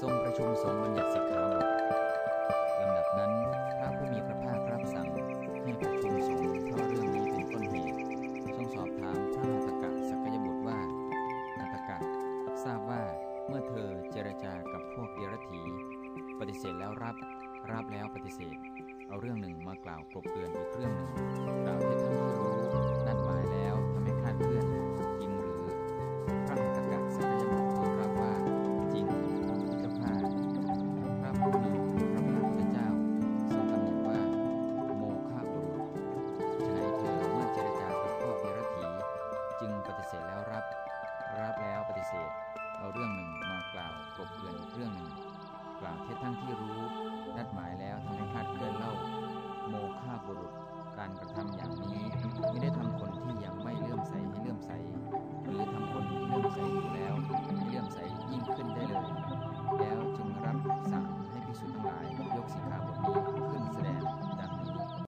ทรงประชุมสงฆ์บัญญัติสิกขาบทลำดับนั้นพระผู้มีพระภาครับสั่งให้ประชุมสงฆ์เพราะเรื่องนี้เป็นต้นเหตุทรงสอบถามพระหัตกะสักยบุตรว่าหัตกะรับทราบว่าเมื่อเธอเจรจากับพวกเดรัจฉีปฏิเสธแล้วรับ รับแล้วปฏิเสธ เอาเรื่องหนึ่งมากล่าวกลบเกลื่อนอีกเรื่องหนึ่งกล่าวเท็จทั้ง เรื่องหนึ่งกล่าวเท็จทั้งที่รู้